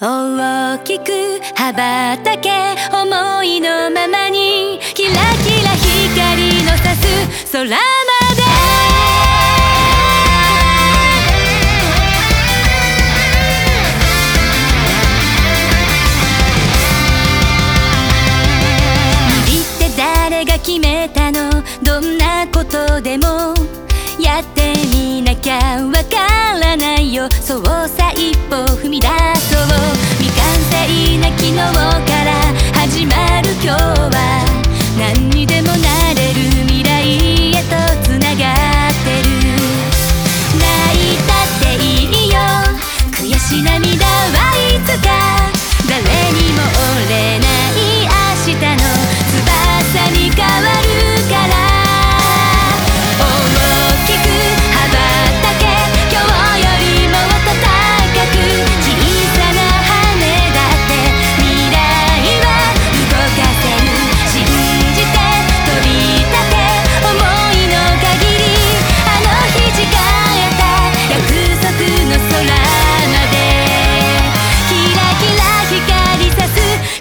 大きく羽ばたけ思いのままにキラキラ光の差す空まで。決めたの？どんなことでも？やってみなきゃわからないよ。そうさ一歩踏み出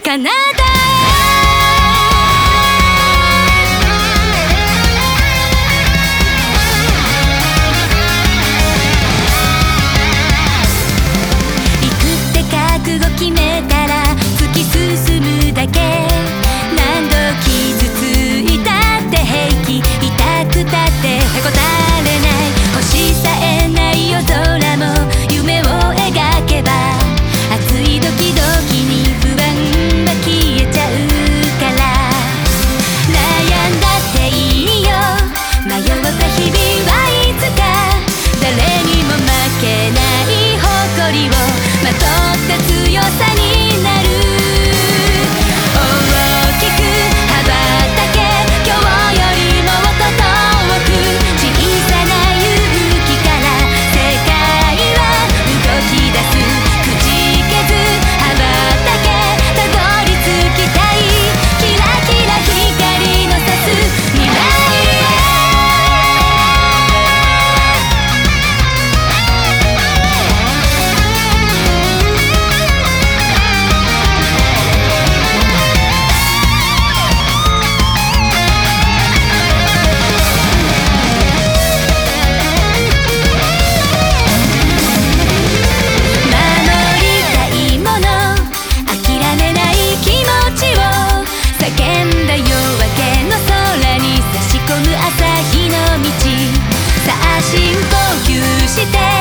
奏で。覚悟決めたら突き進むだけ。何度傷ついたって平気。痛くたってへこたして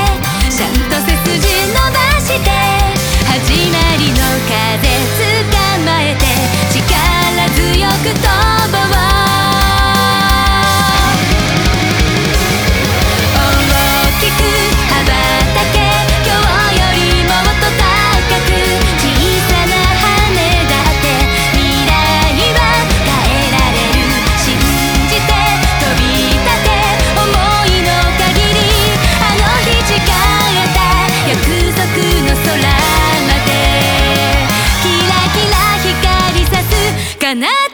não